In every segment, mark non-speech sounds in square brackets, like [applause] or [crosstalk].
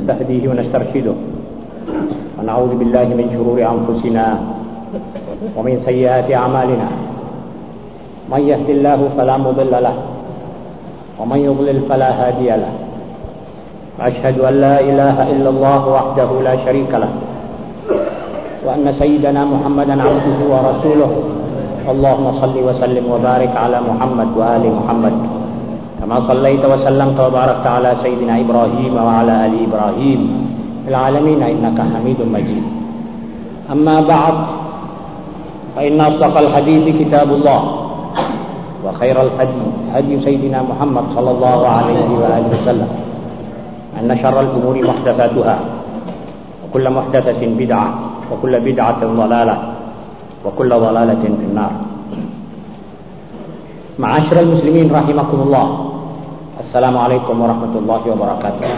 ونستهديه ونسترشده. ونعوذ بالله من شرور أنفسنا ومن سيئات أعمالنا. من يهد الله فلا مضل له ومن يضلل فلا هادي له. وأشهد أن لا إله إلا الله وحده لا شريك له. وأن سيدنا محمدا عبده ورسوله. اللهم صل وسلم وبارك على محمد وآل محمد. كما صليت وسلمت وباركت على سيدنا إبراهيم وعلى آل إبراهيم في العالمين إنك حميد مجيد. أما بعد فإن أصدق الحديث كتاب الله وخير الهدي هدي سيدنا محمد صلى الله عليه وآله وسلم. أن شر الأمور محدثاتها وكل محدثة بدعة وكل بدعة ضلالة وكل ضلالة في النار. معاشر المسلمين رحمكم الله السلام عليكم ورحمة الله وبركاته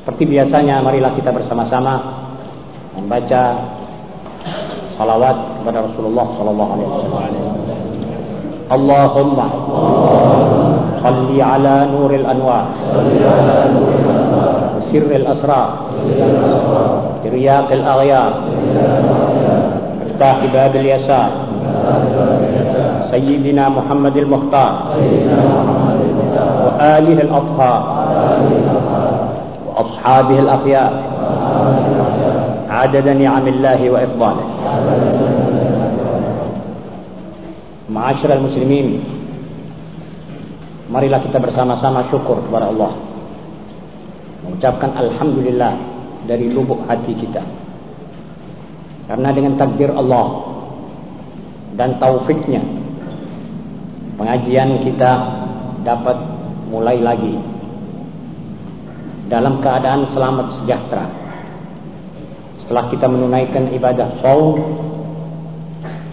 Seperti biasanya marilah kita bersama-sama membaca salawat kepada Rasulullah sallallahu alaihi wasallam. Allahumma salli ala nuril anwar سر الأسرار ترياق الأغيار مفتاح باب اليسار سيدنا محمد المختار وآله الأطهار وأصحابه الأخيار عدد نعم الله وإفضاله معاشر المسلمين marilah kita bersama-sama syukur kepada Allah mengucapkan alhamdulillah dari lubuk hati kita karena dengan takdir Allah dan taufiknya pengajian kita dapat mulai lagi dalam keadaan selamat sejahtera. Setelah kita menunaikan ibadah saum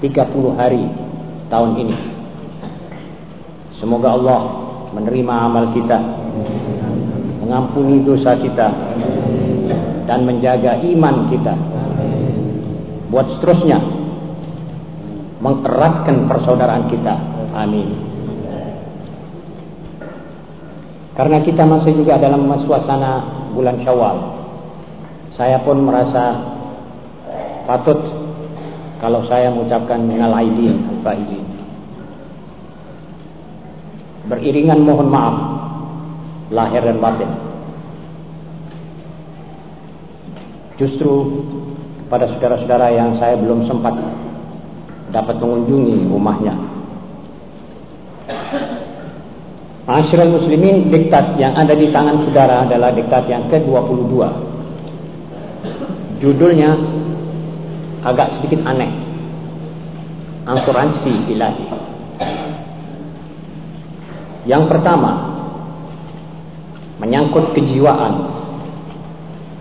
30 hari tahun ini. Semoga Allah menerima amal kita mengampuni dosa kita dan menjaga iman kita. Buat seterusnya mengeratkan persaudaraan kita amin karena kita masih juga dalam suasana bulan syawal saya pun merasa patut kalau saya mengucapkan minal aidin al-faizin beriringan mohon maaf lahir dan batin. Justru pada saudara-saudara yang saya belum sempat dapat mengunjungi rumahnya. Masyarakat muslimin diktat yang ada di tangan saudara adalah diktat yang ke-22. Judulnya agak sedikit aneh. Angkuransi ilahi. Yang pertama, menyangkut kejiwaan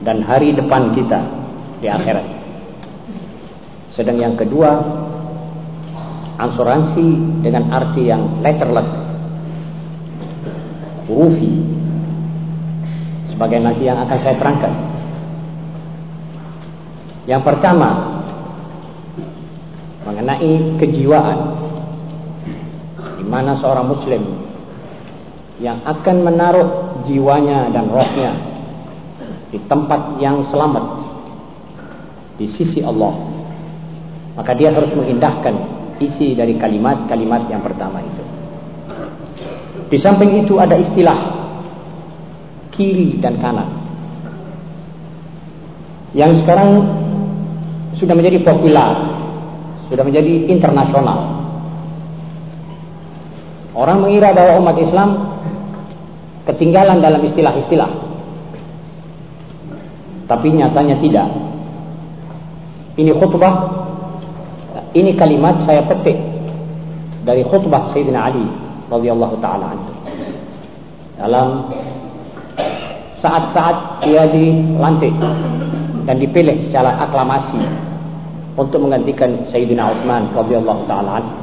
dan hari depan kita di akhirat. Sedang yang kedua, asuransi dengan arti yang letterless, hurufi, sebagai nanti yang akan saya terangkan. Yang pertama, mengenai kejiwaan, di mana seorang Muslim yang akan menaruh jiwanya dan rohnya di tempat yang selamat di sisi Allah maka dia harus mengindahkan isi dari kalimat-kalimat yang pertama itu di samping itu ada istilah kiri dan kanan yang sekarang sudah menjadi populer sudah menjadi internasional orang mengira bahwa umat Islam ketinggalan dalam istilah-istilah. Tapi nyatanya tidak. Ini khutbah, ini kalimat saya petik dari khutbah Sayyidina Ali radhiyallahu taala anhu. Dalam saat-saat dia dilantik dan dipilih secara aklamasi untuk menggantikan Sayyidina Utsman radhiyallahu taala anhu.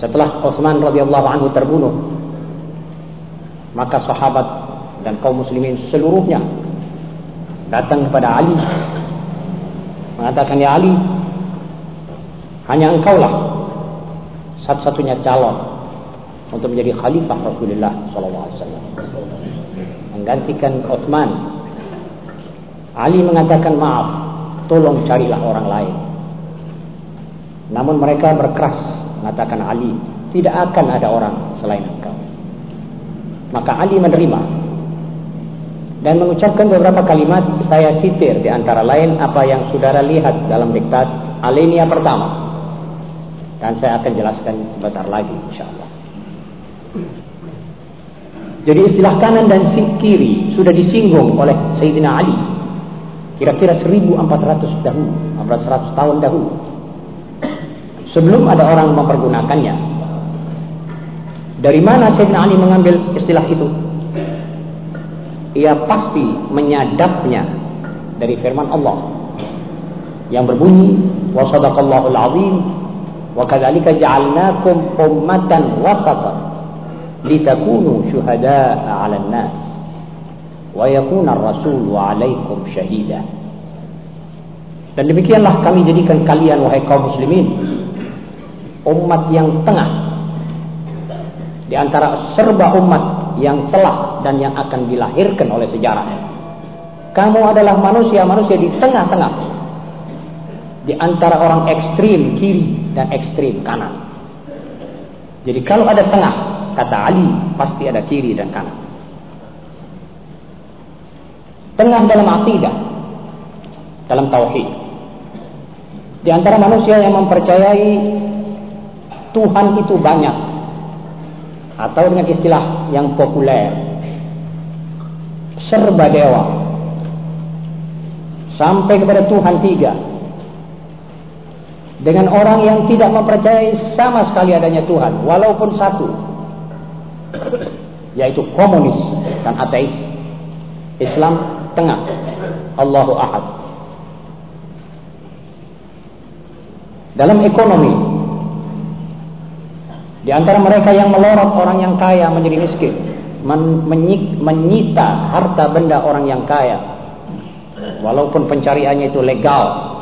Setelah Utsman radhiyallahu anhu terbunuh, maka sahabat dan kaum muslimin seluruhnya datang kepada Ali mengatakan ya Ali hanya engkaulah satu-satunya calon untuk menjadi khalifah Rasulullah SAW. Menggantikan Uthman. Ali mengatakan maaf, tolong carilah orang lain. Namun mereka berkeras mengatakan Ali, tidak akan ada orang selain engkau. Maka Ali menerima dan mengucapkan beberapa kalimat saya sitir di antara lain apa yang saudara lihat dalam diktat alinea pertama. Dan saya akan jelaskan sebentar lagi insyaallah. Jadi istilah kanan dan kiri sudah disinggung oleh Sayyidina Ali. Kira-kira 1400 dahulu, 1400 tahun dahulu. Sebelum ada orang mempergunakannya. Dari mana Sayyidina Ali mengambil istilah itu? Ia pasti menyadapnya dari firman Allah yang berbunyi wa sadaqallahul azim wa kadzalika ja'alnakum ummatan wasatan litakunu syuhada'a 'alan nas wa yakuna ar-rasulu 'alaikum syahida dan demikianlah kami jadikan kalian wahai kaum muslimin umat yang tengah. Di antara serba umat yang telah dan yang akan dilahirkan oleh sejarah. Kamu adalah manusia-manusia di tengah-tengah di antara orang ekstrim kiri dan ekstrim kanan jadi kalau ada tengah kata Ali pasti ada kiri dan kanan. Tengah dalam akidah, dalam tauhid. Di antara manusia yang mempercayai Tuhan itu banyak atau dengan istilah yang populer serba dewa sampai kepada Tuhan tiga dengan orang yang tidak mempercayai sama sekali adanya Tuhan walaupun satu yaitu komunis dan ateis. Islam tengah. Allahu Ahad. Dalam ekonomi di antara mereka yang melorot orang yang kaya menjadi miskin men menyita harta benda orang yang kaya walaupun pencariannya itu legal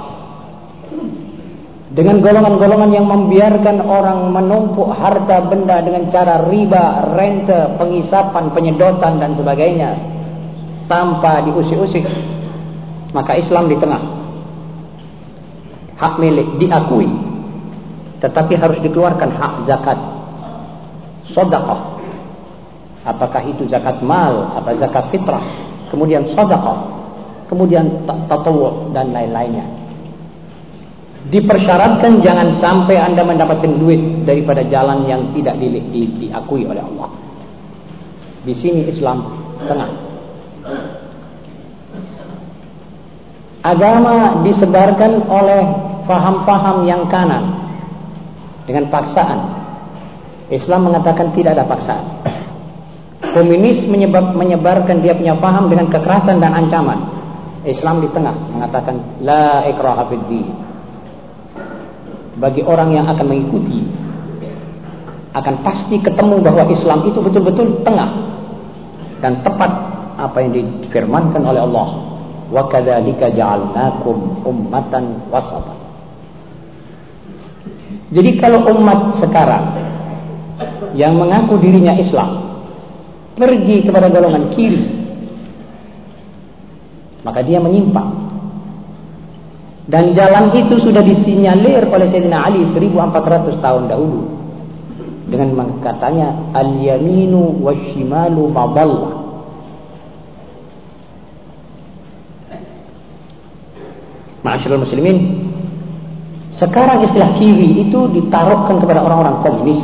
dengan golongan-golongan yang membiarkan orang menumpuk harta benda dengan cara riba, rente, pengisapan, penyedotan dan sebagainya tanpa diusik-usik maka Islam di tengah. Hak milik diakui tetapi harus dikeluarkan hak zakat. Sedekah. Apakah itu zakat mal atau zakat fitrah? Kemudian sedekah. Kemudian tatawwu dan lain-lainnya dipersyaratkan jangan sampai anda mendapatkan duit daripada jalan yang tidak di, di, diakui oleh Allah. Di sini Islam tengah. Agama disebarkan oleh faham-faham yang kanan dengan paksaan. Islam mengatakan tidak ada paksaan. Komunis menyebab, menyebarkan dia punya paham dengan kekerasan dan ancaman. Islam di tengah mengatakan la ikraha fid bagi orang yang akan mengikuti akan pasti ketemu bahwa Islam itu betul-betul tengah dan tepat apa yang difirmankan oleh Allah. Wa kadzalika ja'alnakum ummatan wasata. Jadi kalau umat sekarang yang mengaku dirinya Islam pergi kepada golongan kiri maka dia menyimpang dan jalan itu sudah disinyalir oleh Sayyidina Ali 1400 tahun dahulu. Dengan katanya al-yaminu washimalu madallah. Ma'asyiral muslimin, sekarang istilah kiri itu ditaruhkan kepada orang-orang komunis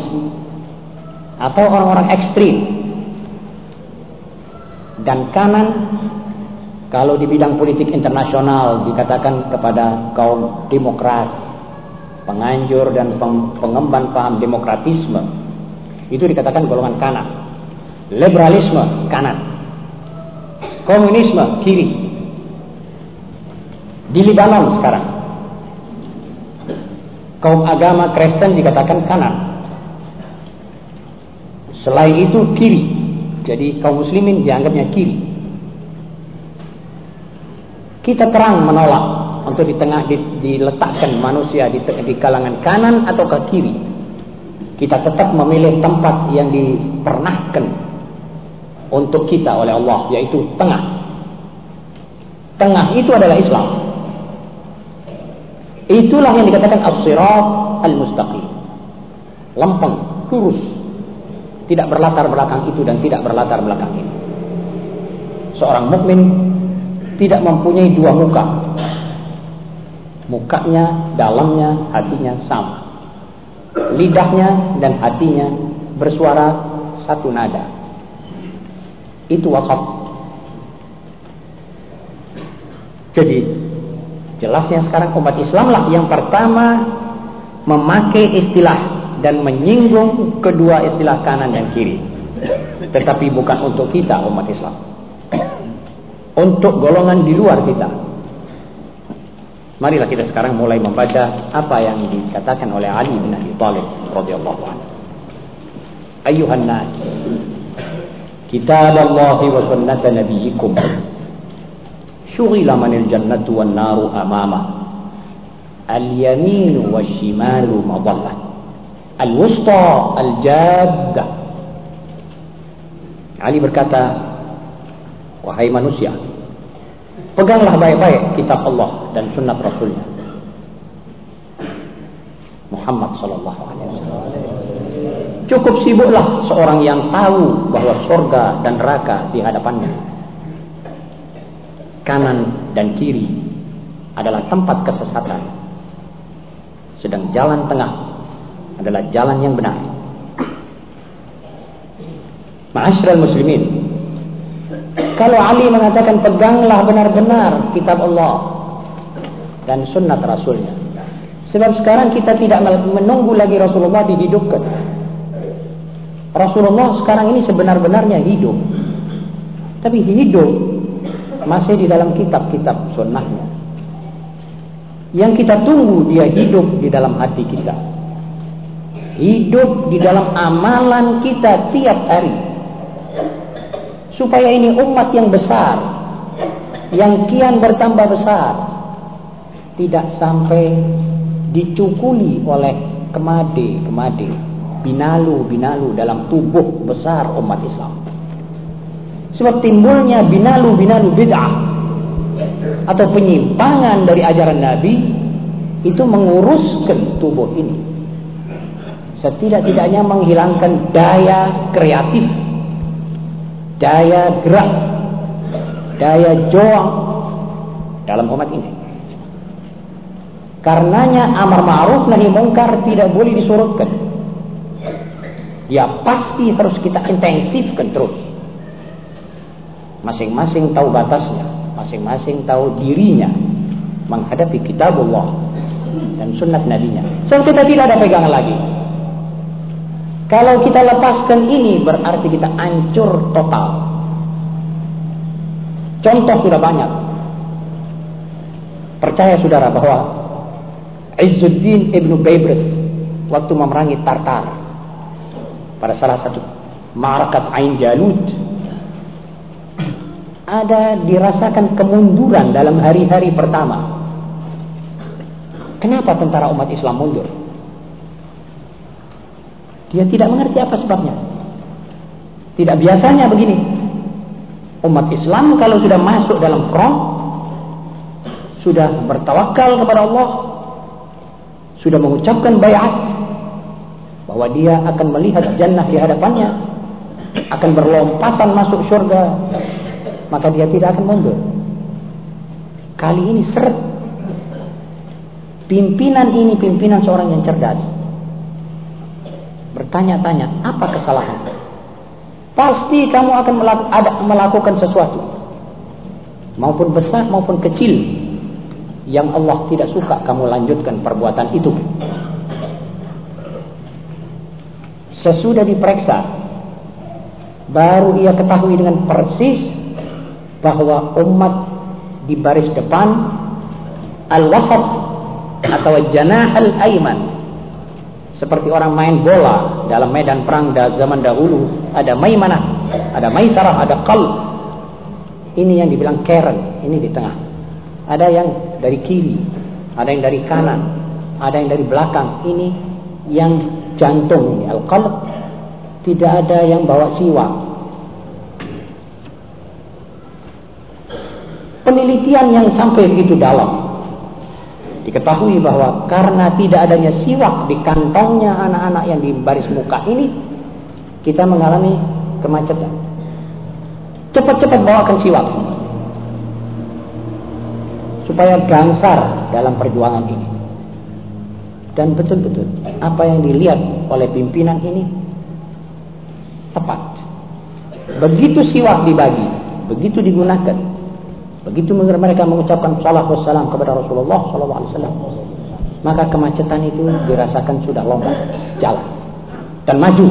atau orang-orang ekstrim. Dan kanan kalau di bidang politik internasional dikatakan kepada kaum demokrat, penganjur dan pengemban paham demokratisme, itu dikatakan golongan kanan. Liberalisme kanan. Komunisme kiri. Di Libanon sekarang. Kaum agama Kristen dikatakan kanan. Selain itu kiri. Jadi kaum muslimin dianggapnya kiri. Kita terang menolak untuk di tengah diletakkan manusia di, di kalangan kanan atau ke kiri. kita tetap memilih tempat yang dipernahkan untuk kita oleh Allah yaitu tengah. Tengah itu adalah Islam. Itulah yang dikatakan as-sirat al-mustaqim. Lempeng, lurus. Tidak berlatar belakang itu dan tidak berlatar belakang ini. Seorang mukmin tidak mempunyai dua muka. Mukanya, dalamnya, hatinya sama. Lidahnya dan hatinya bersuara satu nada. Itu wasat. Jadi jelasnya sekarang umat Islam lah yang pertama memakai istilah dan menyinggung kedua istilah kanan dan kiri. Tetapi bukan untuk kita umat Islam. Untuk golongan di luar kita. Marilah kita sekarang mulai membaca apa yang dikatakan oleh Ali bin Abi Thalib radhiyallahu anhu. Ayuhan nas, kitab Allah wa sunnat nabiyikum. Syughila manil jannatu wan naru amama. Al-yamin wa shimalu madallah. Al-wusta al-jadda. Ali berkata, Wahai manusia, peganglah baik-baik kitab Allah dan sunnah Rasulnya. Muhammad sallallahu alaihi wasallam. Cukup sibuklah seorang yang tahu bahwa surga dan neraka di hadapannya. Kanan dan kiri adalah tempat kesesatan. Sedang jalan tengah adalah jalan yang benar. Ma'asyiral muslimin, kalau Ali mengatakan peganglah benar-benar kitab Allah dan sunnah Rasulnya. Sebab sekarang kita tidak menunggu lagi Rasulullah dihidupkan. Rasulullah sekarang ini sebenar-benarnya hidup. Tapi hidup masih di dalam kitab-kitab sunnahnya. Yang kita tunggu dia hidup di dalam hati kita. Hidup di dalam amalan kita tiap hari supaya ini umat yang besar yang kian bertambah besar tidak sampai dicukuli oleh kemade-kemade binalu-binalu dalam tubuh besar umat Islam. Sebab timbulnya binalu-binalu bid'ah atau penyimpangan dari ajaran Nabi itu menguruskan tubuh ini. Setidak-tidaknya menghilangkan daya kreatif daya gerak, daya juang dalam umat ini. Karenanya amar ma'ruf nahi mungkar tidak boleh disurutkan. Dia pasti harus kita intensifkan terus. Masing-masing tahu batasnya, masing-masing tahu dirinya menghadapi kitabullah dan sunnat nabinya. So kita tidak ada pegangan lagi. Kalau kita lepaskan ini berarti kita hancur total. Contoh sudah banyak. Percaya saudara bahwa Izzuddin Ibn Baybris waktu memerangi Tartar pada salah satu Ma'rakat Ain Jalud ada dirasakan kemunduran dalam hari-hari pertama. Kenapa tentara umat Islam mundur? Dia tidak mengerti apa sebabnya. Tidak biasanya begini. Umat Islam kalau sudah masuk dalam front, sudah bertawakal kepada Allah, sudah mengucapkan bayat bahwa dia akan melihat jannah di hadapannya, akan berlompatan masuk surga, maka dia tidak akan mundur. Kali ini seret. Pimpinan ini pimpinan seorang yang cerdas bertanya-tanya apa kesalahan? Pasti kamu akan melakukan sesuatu. Maupun besar maupun kecil yang Allah tidak suka kamu lanjutkan perbuatan itu. Sesudah diperiksa baru ia ketahui dengan persis bahwa umat di baris depan al-wasat atau janah al-aiman seperti orang main bola dalam medan perang zaman dahulu ada maimanah ada maisarah ada qalb ini yang dibilang keren ini di tengah ada yang dari kiri ada yang dari kanan ada yang dari belakang ini yang jantung ini, al-qalb, tidak ada yang bawa siwak. Penelitian yang sampai begitu dalam. Diketahui bahwa karena tidak adanya siwak di kantongnya anak-anak yang di baris muka ini, kita mengalami kemacetan. Cepat-cepat bawakan siwak supaya gangsar dalam perjuangan ini. Dan betul-betul apa yang dilihat oleh pimpinan ini tepat. Begitu siwak dibagi, begitu digunakan, begitu mereka mengucapkan salam wassalam kepada Rasulullah SAW, maka kemacetan itu dirasakan sudah lompat jalan dan maju.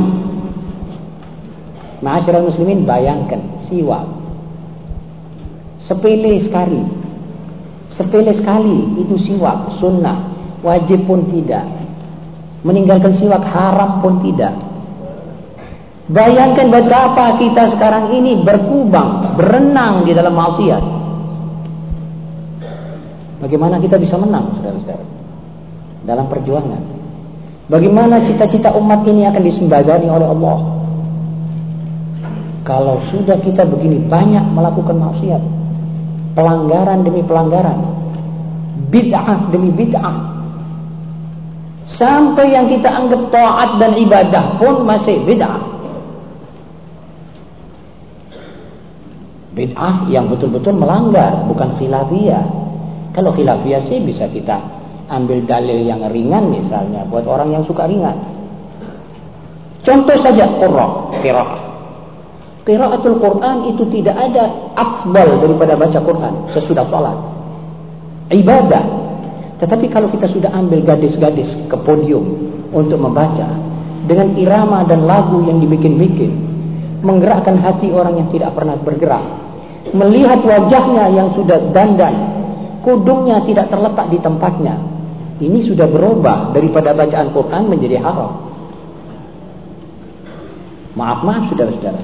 Ma'asyiral muslimin bayangkan siwak sepele sekali Sepele sekali itu siwak sunnah, wajib pun tidak. Meninggalkan siwak haram pun tidak. Bayangkan betapa kita sekarang ini berkubang, berenang di dalam maksiat. Bagaimana kita bisa menang, saudara-saudara? Dalam perjuangan. Bagaimana cita-cita umat ini akan disembadani oleh Allah? Kalau sudah kita begini banyak melakukan maksiat, pelanggaran demi pelanggaran, bid'ah demi bid'ah. Sampai yang kita anggap taat dan ibadah pun masih bid'ah. Bid'ah yang betul-betul melanggar, bukan khilafiyah. Kalau khilafiyah sih bisa kita ambil dalil yang ringan misalnya buat orang yang suka ringan. Contoh saja Qur'an, qiraah. Qiraatul Quran itu tidak ada afdal daripada baca Quran sesudah sholat. Ibadah. Tetapi kalau kita sudah ambil gadis-gadis ke podium untuk membaca dengan irama dan lagu yang dibikin-bikin, menggerakkan hati orang yang tidak pernah bergerak, melihat wajahnya yang sudah dandan, kudungnya tidak terletak di tempatnya. Ini sudah berubah daripada bacaan Quran menjadi haram. Maaf maaf saudara-saudara.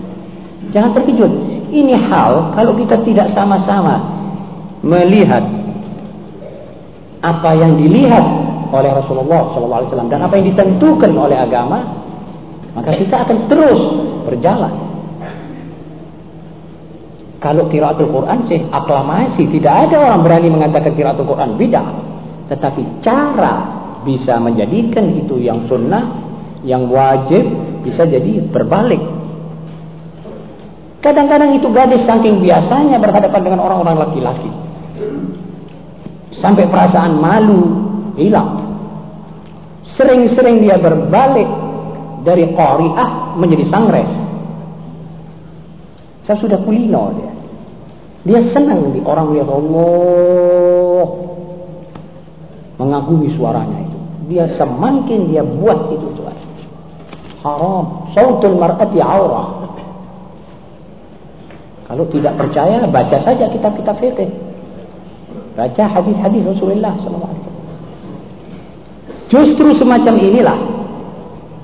Jangan terkejut. Ini hal kalau kita tidak sama-sama melihat apa yang dilihat oleh Rasulullah SAW dan apa yang ditentukan oleh agama, maka kita akan terus berjalan. Kalau kiraatul Quran sih aklamasi, tidak ada orang berani mengatakan kiraatul Quran bid'ah. Tetapi cara bisa menjadikan itu yang sunnah, yang wajib bisa jadi berbalik Kadang-kadang itu gadis saking biasanya berhadapan dengan orang-orang laki-laki. Sampai perasaan malu hilang. Sering-sering dia berbalik dari qari'ah menjadi sangres. Saya sudah kulino dia. Dia senang di orang lihat Allah mengagumi suaranya itu. Dia semakin dia buat itu suara. Haram. Sautul mar'ati aurah. Kalau tidak percaya, baca saja kitab-kitab fikih. Baca hadis-hadis Rasulullah SAW. Justru semacam inilah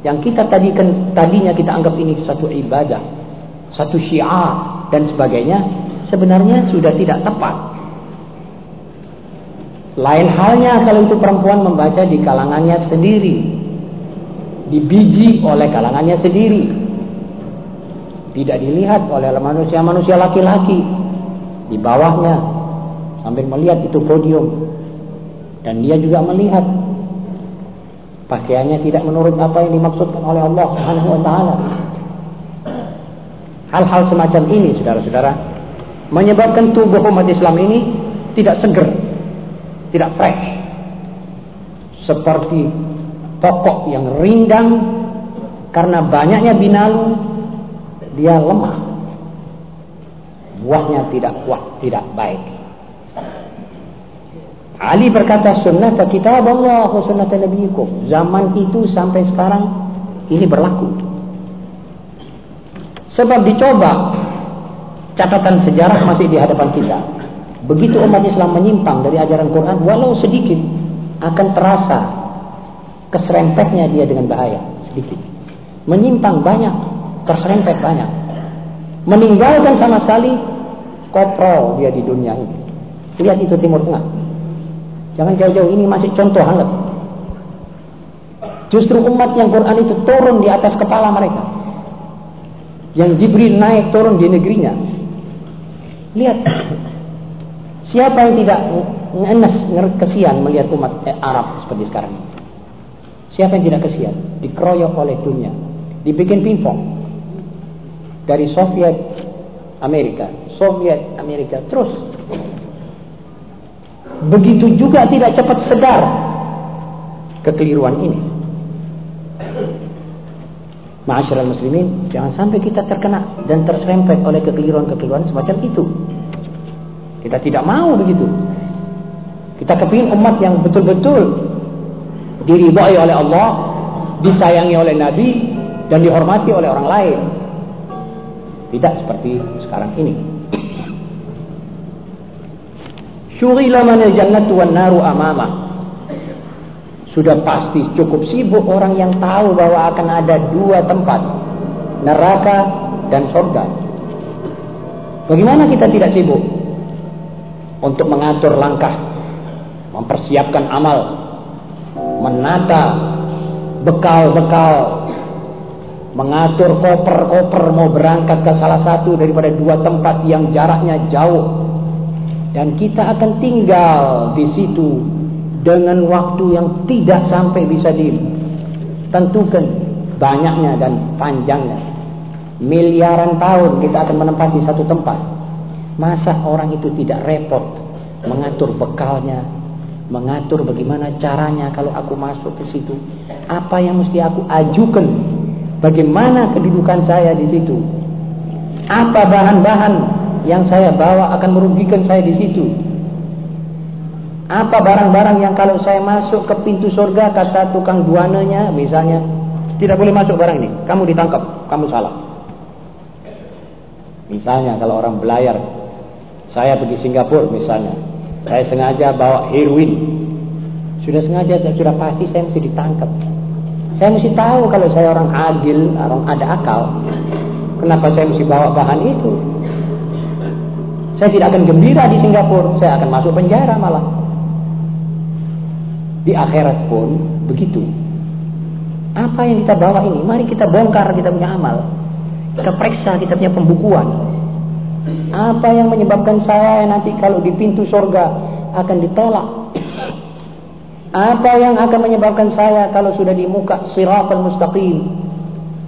yang kita tadi kan tadinya kita anggap ini satu ibadah, satu syiar dan sebagainya, sebenarnya sudah tidak tepat. Lain halnya kalau itu perempuan membaca di kalangannya sendiri, dibiji oleh kalangannya sendiri, tidak dilihat oleh manusia-manusia laki-laki di bawahnya sambil melihat itu podium dan dia juga melihat pakaiannya tidak menurut apa yang dimaksudkan oleh Allah Subhanahu wa taala. Hal-hal semacam ini saudara-saudara menyebabkan tubuh umat Islam ini tidak seger, tidak fresh. Seperti pokok yang rindang karena banyaknya binalu dia lemah. Buahnya tidak kuat, tidak baik. Ali berkata sunnah kitab Allah wa sunnah. Zaman itu sampai sekarang ini berlaku. Sebab dicoba catatan sejarah masih di hadapan kita. Begitu umat Islam menyimpang dari ajaran Quran walau sedikit akan terasa keserempetnya dia dengan bahaya sedikit. Menyimpang banyak terserempet banyak. Meninggalkan sama sekali kopro dia di dunia ini. Lihat itu Timur Tengah. Jangan jauh-jauh ini masih contoh hangat. Justru umat yang Quran itu turun di atas kepala mereka. Yang Jibril naik turun di negerinya. Lihat. Siapa yang tidak ngenes, kesian melihat umat eh, Arab seperti sekarang? Siapa yang tidak kesian? Dikeroyok oleh dunia. Dibikin pingpong. Dari Soviet Amerika. Soviet Amerika. Terus. Begitu juga tidak cepat sedar kekeliruan ini. Ma'asyiral muslimin, jangan sampai kita terkena dan terserempet oleh kekeliruan-kekeliruan semacam itu. Kita tidak mau begitu. Kita kepingin umat yang betul-betul diridhai oleh Allah, disayangi oleh Nabi dan dihormati oleh orang lain. Tidak seperti sekarang ini. [clears throat] Syughila manil jannatu wan naru amamah. Sudah pasti cukup sibuk orang yang tahu bahwa akan ada dua tempat. Neraka dan surga. Bagaimana kita tidak sibuk? Untuk mengatur langkah. Mempersiapkan amal. Menata bekal-bekal. Mengatur koper-koper mau berangkat ke salah satu daripada dua tempat yang jaraknya jauh. Dan kita akan tinggal di situ dengan waktu yang tidak sampai bisa ditentukan banyaknya dan panjangnya. Miliaran tahun kita akan menempati satu tempat. Masa orang itu tidak repot mengatur bekalnya, mengatur bagaimana caranya kalau aku masuk ke situ, apa yang mesti aku ajukan, bagaimana kedudukan saya di situ, apa bahan-bahan yang saya bawa akan merugikan saya di situ, apa barang-barang yang kalau saya masuk ke pintu surga kata tukang duananya misalnya tidak boleh masuk barang ini, kamu ditangkap, kamu salah. Misalnya kalau orang belayar, saya pergi Singapura misalnya, saya sengaja bawa heroin, sudah sengaja sudah pasti saya mesti ditangkap. Saya mesti tahu kalau saya orang adil, orang ada akal, kenapa saya mesti bawa bahan itu? Saya tidak akan gembira di Singapura, saya akan masuk penjara malah. Di akhirat pun begitu. Apa yang kita bawa ini? Mari kita bongkar kita punya amal. Kita periksa kita punya pembukuan. Apa yang menyebabkan saya nanti kalau di pintu surga akan ditolak? Apa yang akan menyebabkan saya kalau sudah di muka siratal mustaqim?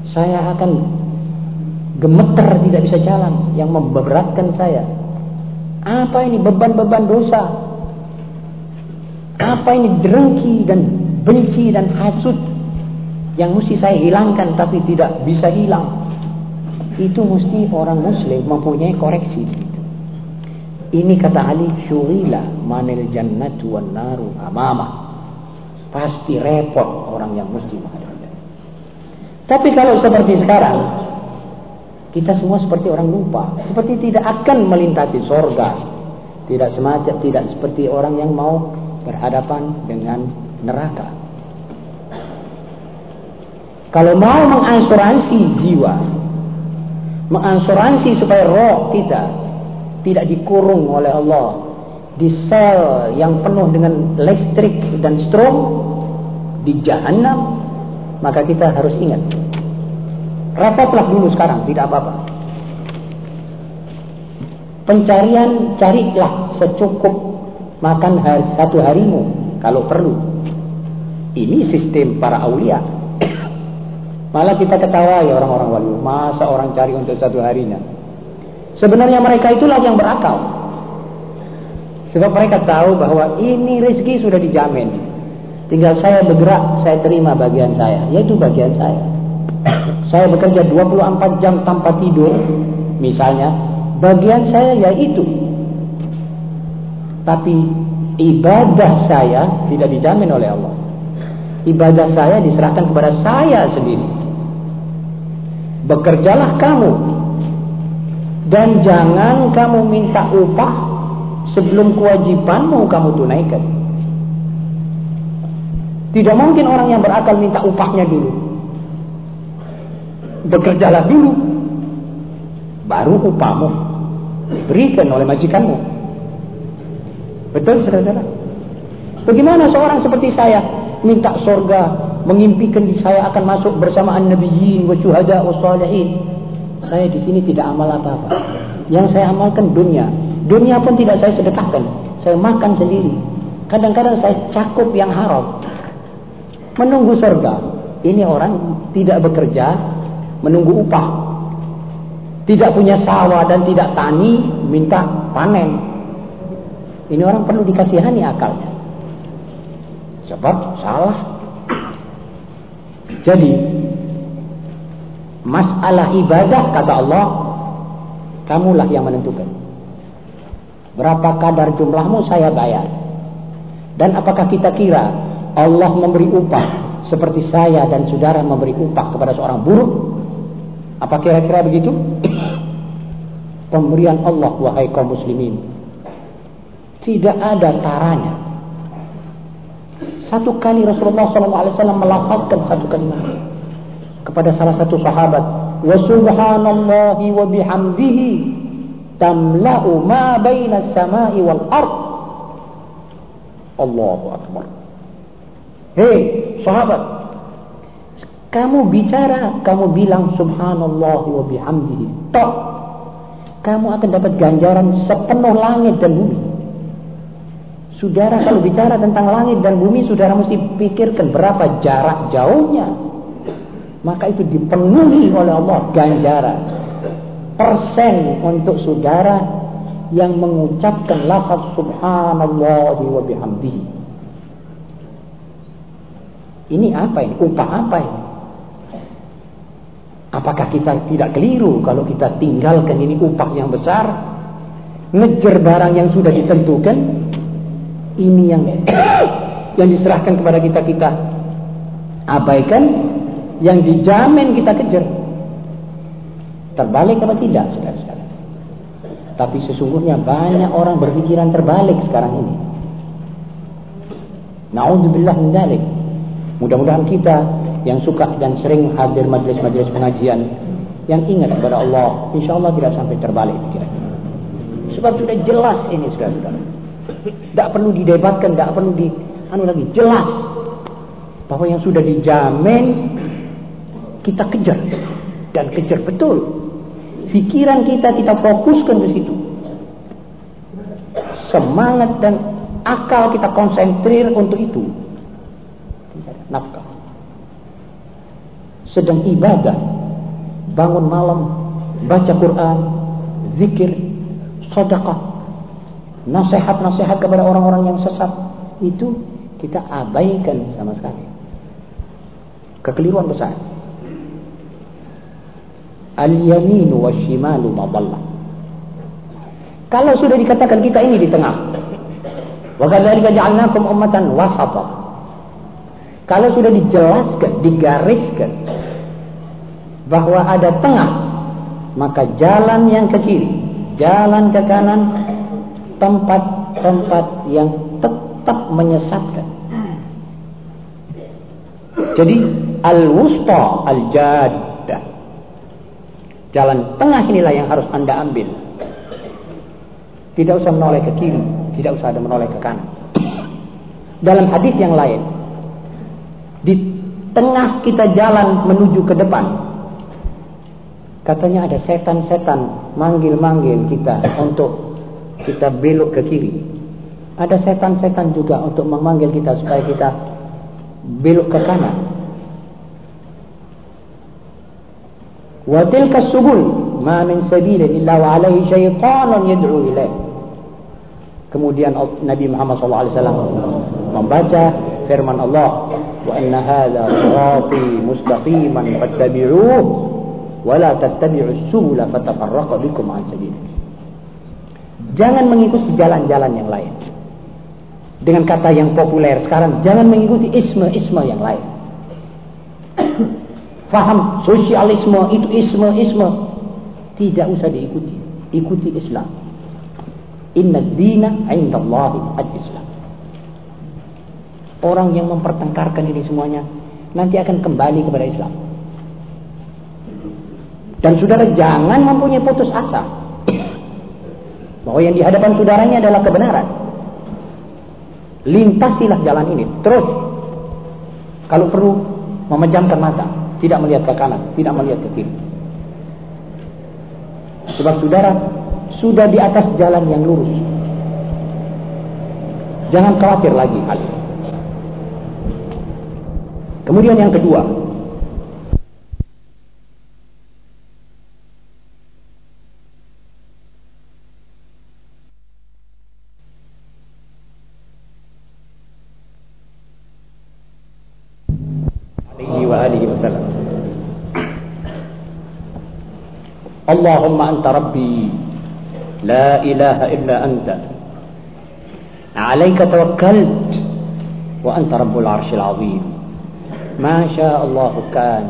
Saya akan gemeter tidak bisa jalan yang memberatkan saya. Apa ini beban-beban dosa apa ini derengki dan benci dan hasut yang mesti saya hilangkan tapi tidak bisa hilang. Itu mesti orang muslim mempunyai koreksi. Ini kata Ali syughila manil jannatu wan naru amama. Pasti repot orang yang mesti menghadapi. Tapi kalau seperti sekarang kita semua seperti orang lupa, seperti tidak akan melintasi sorga, tidak semacam tidak seperti orang yang mau berhadapan dengan neraka. Kalau mau mengasuransi jiwa, mengasuransi supaya roh kita tidak dikurung oleh Allah di sel yang penuh dengan listrik dan strom di jahanam, maka kita harus ingat. Rapatlah dulu sekarang, tidak apa-apa. Pencarian carilah secukup makan hari, satu harimu kalau perlu. Ini sistem para aulia. [coughs] Malah kita ketawa ya orang-orang wali. Masa orang cari untuk satu harinya? Sebenarnya mereka itulah yang berakal. Sebab mereka tahu bahwa ini rezeki sudah dijamin. Tinggal saya bergerak, saya terima bagian saya. Yaitu bagian saya. [coughs] saya bekerja 24 jam tanpa tidur. Misalnya, bagian saya yaitu tapi ibadah saya tidak dijamin oleh Allah. Ibadah saya diserahkan kepada saya sendiri. Bekerjalah kamu dan jangan kamu minta upah sebelum kewajibanmu kamu tunaikan. Tidak mungkin orang yang berakal minta upahnya dulu. Bekerjalah dulu. Baru upahmu diberikan oleh majikanmu. Betul saudara-saudara? Bagaimana seorang seperti saya minta surga, mengimpikan di saya akan masuk bersama an-nabiyyin wa syuhada wa salihin. Saya di sini tidak amal apa-apa. Yang saya amalkan dunia. Dunia pun tidak saya sedekahkan. Saya makan sendiri. Kadang-kadang saya cakup yang haram. Menunggu surga. Ini orang tidak bekerja, menunggu upah. Tidak punya sawah dan tidak tani, minta panen. Ini orang perlu dikasihani akalnya. Sebab salah. Jadi masalah ibadah kata Allah kamulah yang menentukan. Berapa kadar jumlahmu saya bayar. Dan apakah kita kira Allah memberi upah seperti saya dan saudara memberi upah kepada seorang buruh? Apa kira-kira begitu? [coughs] Pemberian Allah wahai kaum muslimin. Tidak ada taranya. Satu kali Rasulullah SAW melafalkan satu kalimat kepada salah satu sahabat. Wa subhanallahi wa bihamdihi tamla'u ma baina samai wal ard. Allahu akbar. Hei sahabat, kamu bicara, kamu bilang subhanallah wa bihamdihi. Tok. Kamu akan dapat ganjaran sepenuh langit dan bumi. Saudara kalau bicara tentang langit dan bumi, saudara mesti pikirkan berapa jarak jauhnya. Maka itu dipenuhi oleh Allah ganjaran. Persen untuk saudara yang mengucapkan lafaz subhanallah wa bihamdihi. Ini apa ini? Upah apa ini? Apakah kita tidak keliru kalau kita tinggalkan ini upah yang besar? Ngejar barang yang sudah ditentukan? Ini yang yang diserahkan kepada kita kita abaikan, yang dijamin kita kejar. Terbalik apa tidak, saudara-saudara? Tapi sesungguhnya banyak orang berpikiran terbalik sekarang ini. Nauzubillah min dzalik. Mudah-mudahan kita yang suka dan sering hadir majelis-majelis pengajian yang ingat kepada Allah, insya Allah tidak sampai terbalik pikiran. Sebab sudah jelas ini saudara-saudara. Tidak perlu didebatkan, tidak perlu di anu lagi jelas bahwa yang sudah dijamin kita kejar dan kejar betul. Pikiran kita kita fokuskan ke situ. Semangat dan akal kita konsentrir untuk itu. Nafkah. Sedang ibadah, bangun malam, baca Quran, zikir, sedekah, nasihat-nasihat kepada orang-orang yang sesat itu kita abaikan sama sekali. Kekeliruan besar. Al-yaminu wa shimalu madallah. Kalau sudah dikatakan kita ini di tengah. Wa kadzalika ja'alnakum ummatan wasata. Kalau sudah dijelaskan, digariskan bahwa ada tengah, maka jalan yang ke kiri, jalan ke kanan, tempat-tempat yang tetap menyesatkan. Jadi al-wusta al-jaddah. Jalan tengah inilah yang harus Anda ambil. Tidak usah menoleh ke kiri, tidak usah ada menoleh ke kanan. Dalam hadis yang lain, di tengah kita jalan menuju ke depan, katanya ada setan-setan manggil-manggil kita untuk kita belok ke kiri. Ada setan-setan juga untuk memanggil kita supaya kita belok ke kanan. Wa tilka subul ma min sabilin illa wa alaihi syaitanun yad'u ilaih. Kemudian Nabi Muhammad SAW membaca firman Allah, "Wa inna hadza sirati mustaqiman fattabi'uhu wa la tattabi'us subula fatafarraqa bikum an sabilihi." Jangan mengikuti jalan-jalan yang lain. Dengan kata yang populer sekarang, jangan mengikuti isme-isme yang lain. Faham sosialisme itu isme-isme. Tidak usah diikuti. Ikuti Islam. Inna dina indallahi al-Islam. Orang yang mempertengkarkan ini semuanya nanti akan kembali kepada Islam. Dan saudara jangan mempunyai putus asa. Bahwa yang di hadapan saudaranya adalah kebenaran. Lintasilah jalan ini terus. Kalau perlu memejamkan mata, tidak melihat ke kanan, tidak melihat ke kiri. Sebab saudara sudah di atas jalan yang lurus. Jangan khawatir lagi hal itu. Kemudian yang kedua, اللهم أنت ربي. لا إله إلا أنت. عليك توكلت وأنت رب العرش العظيم. ما شاء الله كان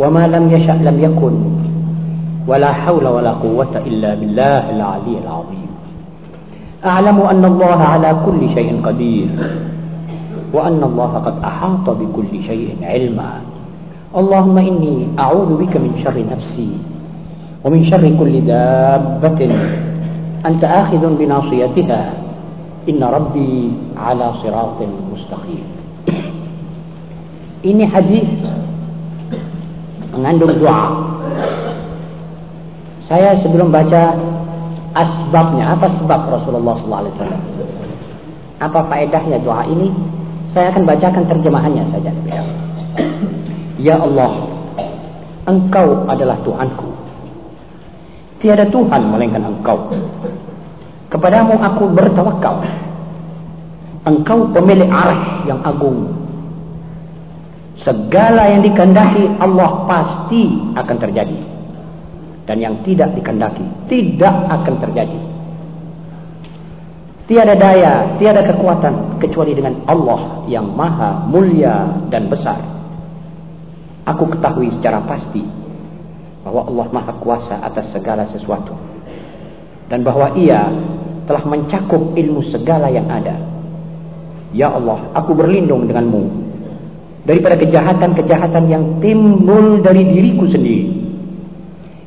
وما لم يشأ لم يكن ولا حول ولا قوة إلا بالله العلي العظيم. أعلم أن الله على كل شيء قدير وأن الله قد أحاط بكل شيء علما. اللهم إني أعوذ بك من شر نفسي ومن شر كل دابة أنت آخذ بناصيتها إن ربي على صراط مستقيم Ini hadis mengandung doa. Saya sebelum baca asbabnya, apa sebab Rasulullah SAW? Apa faedahnya doa ini? Saya akan bacakan terjemahannya saja. Ya Allah, Engkau adalah Tuhanku. Tiada Tuhan melainkan engkau. Kepadamu aku bertawakal. Engkau pemilik arah yang agung. Segala yang dikendaki Allah pasti akan terjadi. Dan yang tidak dikendaki tidak akan terjadi. Tiada daya, tiada kekuatan kecuali dengan Allah yang maha mulia dan besar. Aku ketahui secara pasti bahwa Allah Maha Kuasa atas segala sesuatu dan bahwa Ia telah mencakup ilmu segala yang ada. Ya Allah, aku berlindung denganmu daripada kejahatan-kejahatan yang timbul dari diriku sendiri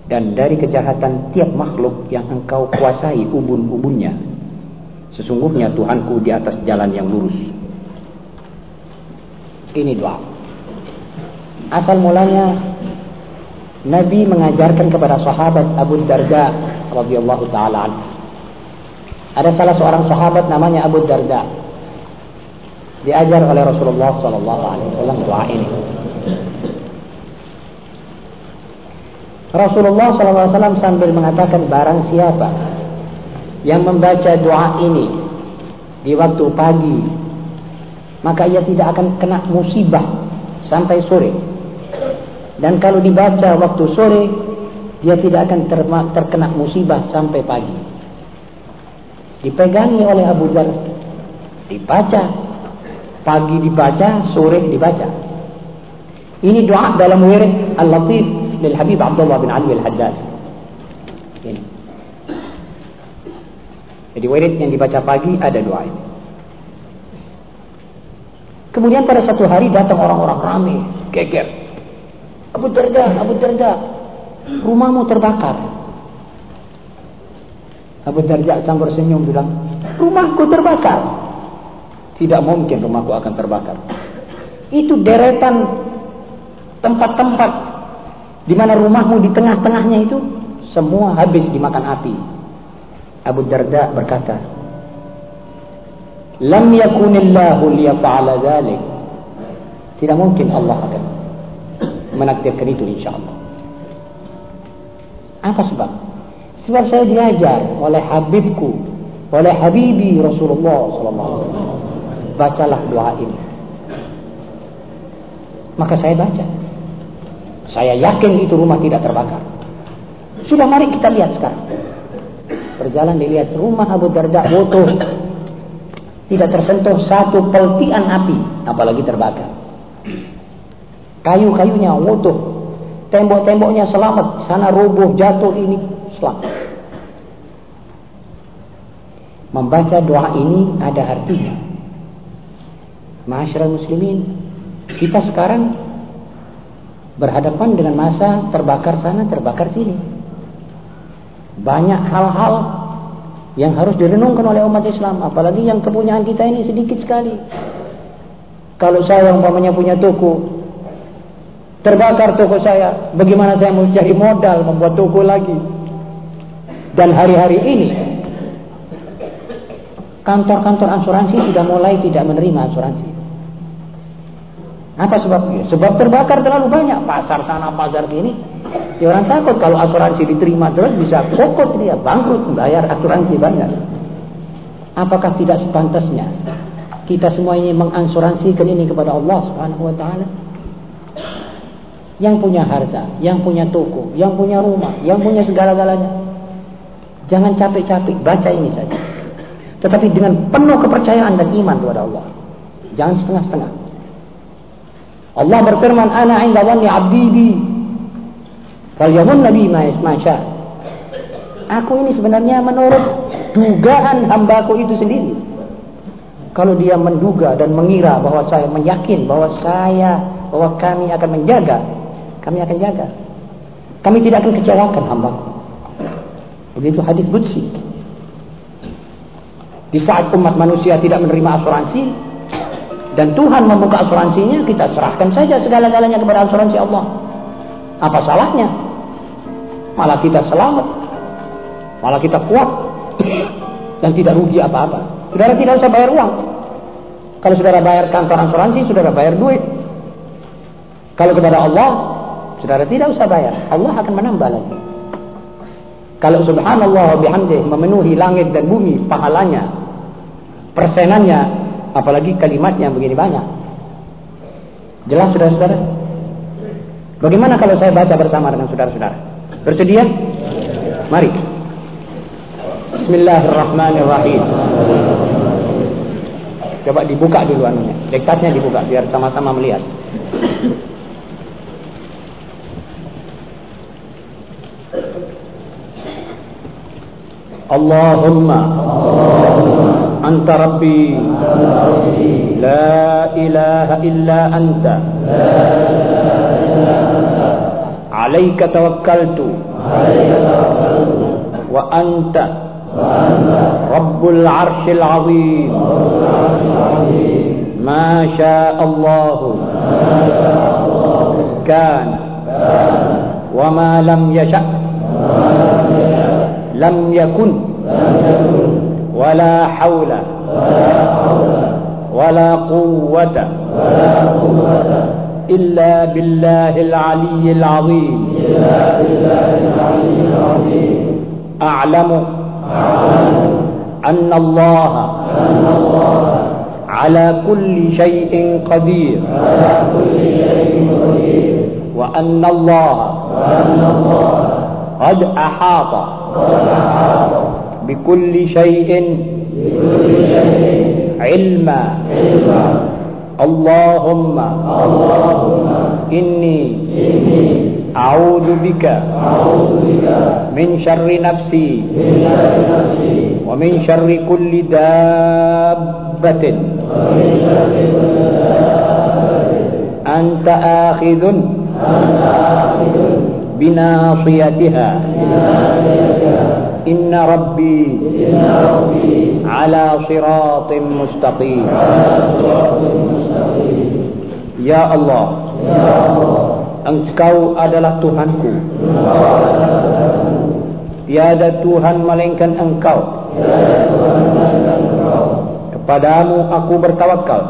dan dari kejahatan tiap makhluk yang engkau kuasai ubun-ubunnya. Sesungguhnya Tuhanku di atas jalan yang lurus. Ini doa. Asal mulanya Nabi mengajarkan kepada sahabat Abu Darda radhiyallahu taala Ada salah seorang sahabat namanya Abu Darda. Diajar oleh Rasulullah sallallahu alaihi wasallam doa ini. Rasulullah sallallahu alaihi wasallam sambil mengatakan barang siapa yang membaca doa ini di waktu pagi maka ia tidak akan kena musibah sampai sore. Dan kalau dibaca waktu sore, dia tidak akan terkena musibah sampai pagi. Dipegangi oleh Abu Dhar, dibaca, pagi dibaca, sore dibaca. Ini doa dalam wirid Al-Latif lil Habib Abdullah bin Ali Al-Haddad. Jadi wirid yang dibaca pagi ada doa ini. Kemudian pada satu hari datang orang-orang ramai, geger. Abu Darda, Abu Darda, rumahmu terbakar. Abu Darda sambil senyum bilang, rumahku terbakar. Tidak mungkin rumahku akan terbakar. Itu deretan tempat-tempat di mana rumahmu di tengah-tengahnya itu semua habis dimakan api. Abu Darda berkata, "Lam yakunillahu liyaf'ala dzalik." Tidak mungkin Allah akan menakdirkan itu insya Allah. Apa sebab? Sebab saya diajar oleh Habibku, oleh Habibi Rasulullah SAW. Bacalah doa ini. Maka saya baca. Saya yakin itu rumah tidak terbakar. Sudah mari kita lihat sekarang. Berjalan dilihat rumah Abu Darda utuh. Tidak tersentuh satu peltian api, apalagi terbakar. Kayu-kayunya utuh. Tembok-temboknya selamat. Sana rubuh, jatuh ini selamat. Membaca doa ini ada artinya. Masyarakat muslimin, kita sekarang berhadapan dengan masa terbakar sana, terbakar sini. Banyak hal-hal yang harus direnungkan oleh umat Islam, apalagi yang kepunyaan kita ini sedikit sekali. Kalau saya umpamanya punya toko, Terbakar toko saya. Bagaimana saya mau cari modal membuat toko lagi? Dan hari-hari ini kantor-kantor asuransi sudah mulai tidak menerima asuransi. Apa sebabnya? Sebab terbakar terlalu banyak pasar sana pasar sini. Ya orang takut kalau asuransi diterima terus bisa kokot dia bangkrut bayar asuransi banyak. Apakah tidak sepantasnya kita semua ini mengasuransikan ini kepada Allah Subhanahu wa taala? Yang punya harta, yang punya toko, yang punya rumah, yang punya segala-galanya. Jangan capek-capek baca ini saja. Tetapi dengan penuh kepercayaan dan iman kepada Allah. Jangan setengah-setengah. Allah berfirman, "Ana 'inda dhanni 'abdi bi." Falyamun nabi masya. Aku ini sebenarnya menurut dugaan hambaku itu sendiri. Kalau dia menduga dan mengira bahwa saya meyakin bahwa saya bahwa kami akan menjaga, kami akan jaga. Kami tidak akan kecewakan hambaku. Begitu hadis Qudsi. Di saat umat manusia tidak menerima asuransi dan Tuhan membuka asuransinya, kita serahkan saja segala-galanya kepada asuransi Allah. Apa salahnya? Malah kita selamat. Malah kita kuat dan tidak rugi apa-apa. Saudara tidak usah bayar uang. Kalau saudara bayar kantor asuransi, saudara bayar duit. Kalau kepada Allah, saudara tidak usah bayar. Allah akan menambah lagi. Kalau subhanallah bihamdih memenuhi langit dan bumi pahalanya, persenannya, apalagi kalimatnya begini banyak. Jelas saudara-saudara? Bagaimana kalau saya baca bersama dengan saudara-saudara? Bersedia? Mari. Bismillahirrahmanirrahim. Coba dibuka dulu anunya. Dekatnya dibuka biar sama-sama melihat. اللهم أنت ربي. لا إله إلا أنت. عليك توكلت. وأنت رب العرش العظيم. ما شاء الله كان. وما لم يشأ. لم يكن ولا حول ولا قوة إلا بالله العلي العظيم. أعلم أن الله على كل شيء قدير. وأن الله قد أحاط بكل شيء. علما. اللهم إني أعوذ بك من شر نفسي ومن شر كل دابة. أنت آخذ. بناصيتها إن ربي على صراط مستقيم Ya Allah Engkau adalah Tuhanku Tiada Tuhan melainkan Engkau Kepadamu aku bertawakal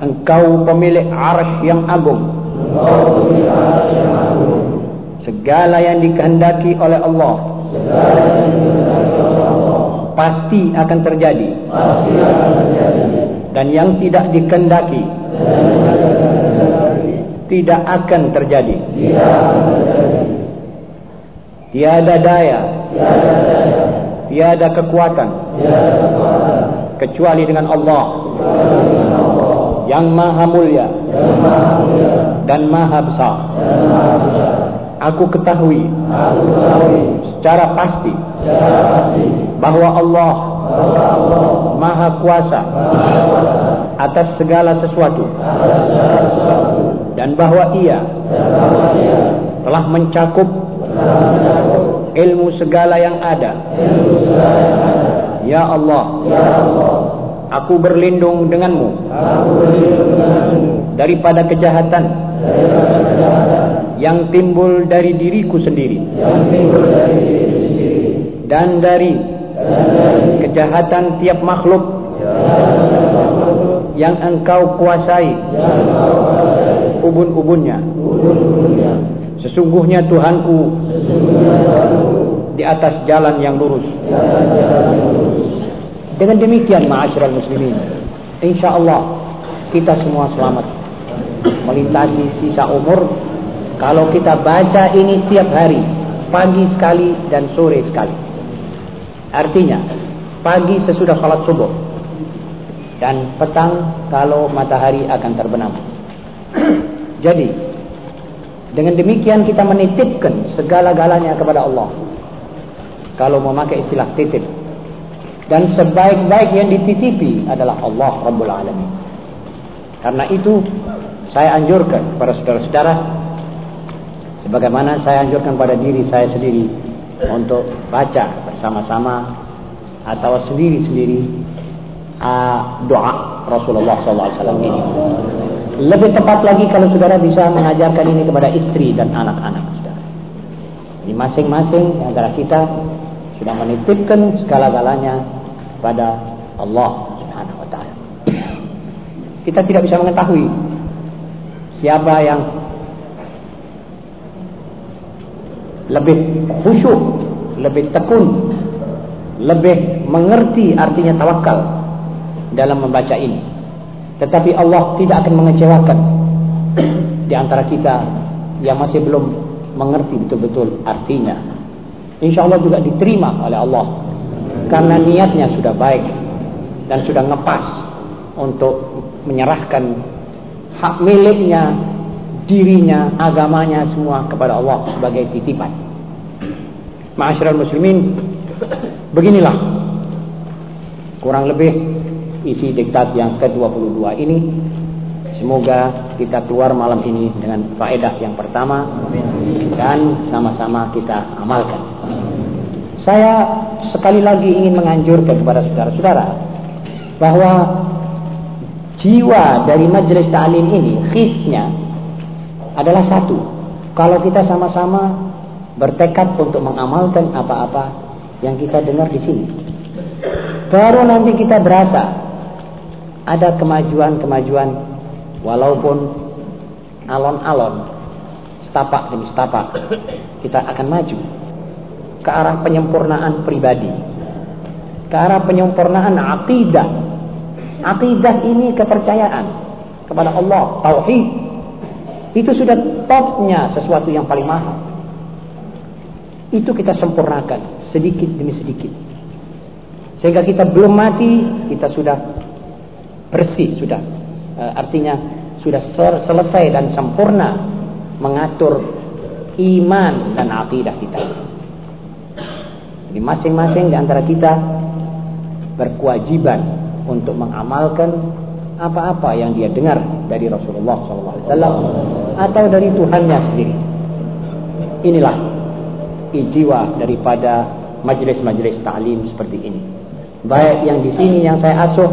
Engkau pemilik arsh yang agung Segala yang dikehendaki oleh Allah Pasti akan terjadi. Dan yang tidak dikehendaki Tidak akan terjadi. Tiada daya Tiada kekuatan Kecuali dengan Allah Yang maha mulia Dan maha besar. Aku ketahui. Secara pasti. Bahawa Allah Maha kuasa Atas segala sesuatu. Dan bahawa ia Telah mencakup Ilmu segala yang ada. Ya Allah Aku berlindung denganmu. Daripada kejahatan yang timbul dari diriku sendiri. Dan dari kejahatan tiap makhluk yang engkau kuasai ubun-ubunnya. Sesungguhnya Tuhanku di atas jalan yang lurus. Dengan demikian ma'asyiral muslimin insyaallah kita semua selamat melintasi sisa umur. Kalau kita baca ini tiap hari pagi sekali dan sore sekali. Artinya pagi sesudah salat subuh dan petang kalau matahari akan terbenam. [clears throat] Jadi dengan demikian kita menitipkan segala-galanya kepada Allah. Kalau memakai istilah titip. Dan sebaik-baik yang dititipi adalah Allah Rabbul Alamin. Karena itu saya anjurkan kepada saudara-saudara sebagaimana saya anjurkan pada diri saya sendiri untuk baca bersama-sama atau sendiri-sendiri uh, doa Rasulullah SAW ini. Lebih tepat lagi kalau saudara bisa mengajarkan ini kepada istri dan anak-anak saudara. Di masing-masing antara kita sudah menitipkan segala-galanya pada Allah kita tidak bisa mengetahui siapa yang lebih khusyuk, lebih tekun, lebih mengerti artinya tawakal dalam membaca ini. Tetapi Allah tidak akan mengecewakan di antara kita yang masih belum mengerti betul-betul artinya. Insya Allah juga diterima oleh Allah karena niatnya sudah baik dan sudah ngepas untuk menyerahkan hak miliknya, dirinya, agamanya semua kepada Allah sebagai titipan. Ma'asyiral muslimin, beginilah kurang lebih isi diktat yang ke-22 ini. Semoga kita keluar malam ini dengan faedah yang pertama dan sama-sama kita amalkan. Saya sekali lagi ingin menganjurkan kepada saudara-saudara bahwa jiwa dari majelis ta'lim ini khisnya adalah satu. Kalau kita sama-sama bertekad untuk mengamalkan apa-apa yang kita dengar di sini baru nanti kita berasa ada kemajuan-kemajuan walaupun alon-alon setapak demi setapak kita akan maju ke arah penyempurnaan pribadi ke arah penyempurnaan aqidah Akidah ini kepercayaan kepada Allah, tauhid. Itu sudah topnya sesuatu yang paling mahal. Itu kita sempurnakan sedikit demi sedikit. Sehingga kita belum mati, kita sudah bersih, sudah e, artinya sudah selesai dan sempurna mengatur iman dan akidah kita. Jadi masing-masing di antara kita berkewajiban untuk mengamalkan apa-apa yang dia dengar dari Rasulullah SAW atau dari Tuhannya sendiri. Inilah jiwa daripada majelis-majelis ta'lim seperti ini. Baik yang di sini yang saya asuh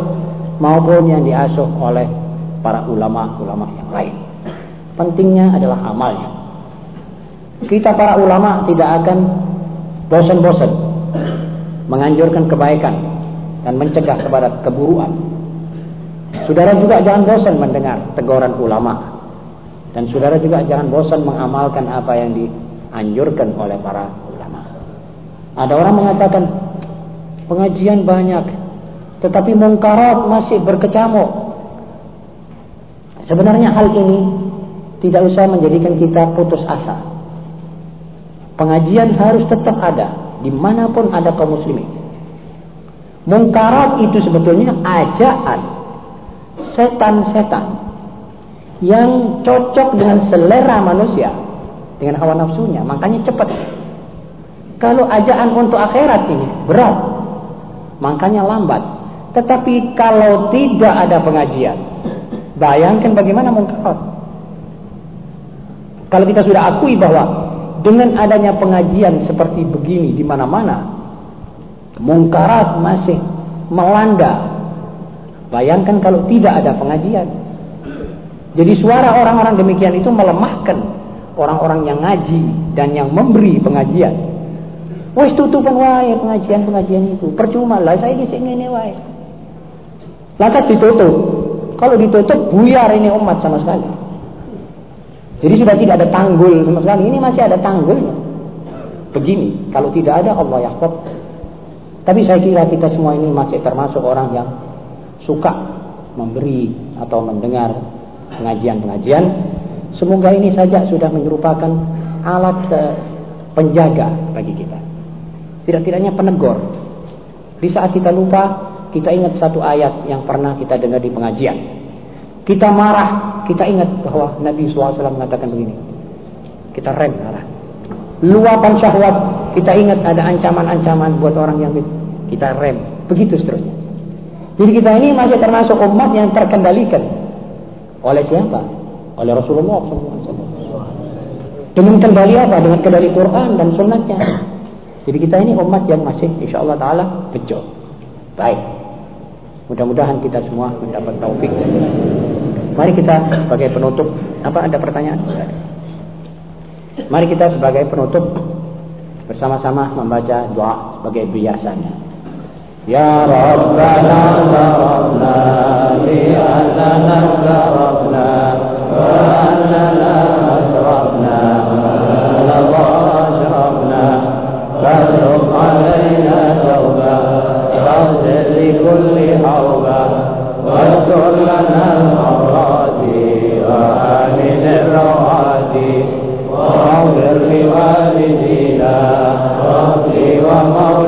maupun yang diasuh oleh para ulama-ulama yang lain. Pentingnya adalah amalnya. Kita para ulama tidak akan bosan-bosan menganjurkan kebaikan dan mencegah kepada keburuan. Saudara juga jangan bosan mendengar teguran ulama. Dan saudara juga jangan bosan mengamalkan apa yang dianjurkan oleh para ulama. Ada orang mengatakan pengajian banyak, tetapi mungkarat masih berkecamuk. Sebenarnya hal ini tidak usah menjadikan kita putus asa. Pengajian harus tetap ada di mana pun ada kaum muslimin. Mungkarat itu sebetulnya ajaan setan-setan yang cocok dengan selera manusia, dengan hawa nafsunya. Makanya cepat. Kalau ajaan untuk akhirat ini berat, makanya lambat. Tetapi kalau tidak ada pengajian, bayangkan bagaimana mungkarat. Kalau kita sudah akui bahwa dengan adanya pengajian seperti begini di mana-mana, Mungkarat masih melanda. Bayangkan kalau tidak ada pengajian. Jadi suara orang-orang demikian itu melemahkan orang-orang yang ngaji dan yang memberi pengajian. Wes tutupan wae pengajian-pengajian itu. Percuma lah saya sini ini wae. Lantas ditutup. Kalau ditutup buyar ini umat sama sekali. Jadi sudah tidak ada tanggul sama sekali. Ini masih ada tanggulnya. Begini, kalau tidak ada Allah yahfad. Tapi saya kira kita semua ini masih termasuk orang yang suka memberi atau mendengar pengajian-pengajian. Semoga ini saja sudah menyerupakan alat eh, penjaga bagi kita. Tidak-tidaknya penegur. Di saat kita lupa, kita ingat satu ayat yang pernah kita dengar di pengajian. Kita marah, kita ingat bahwa Nabi SAW mengatakan begini. Kita rem. Luapan syahwat, kita ingat ada ancaman-ancaman buat orang yang kita rem. Begitu seterusnya. Jadi kita ini masih termasuk umat yang terkendalikan oleh siapa? Oleh Rasulullah SAW. Dengan kendali apa? Dengan kendali Quran dan sunnahnya. Jadi kita ini umat yang masih insya Allah Ta'ala bejo. Baik. Mudah-mudahan kita semua mendapat taufik. Mari kita sebagai penutup. Apa ada pertanyaan? Mari kita sebagai penutup bersama-sama membaca doa sebagai biasanya. Ya Rabbana ya Rabbana bi annana karabna ya wa annana asrabna la asrabna fa tawba li kulli एवमौ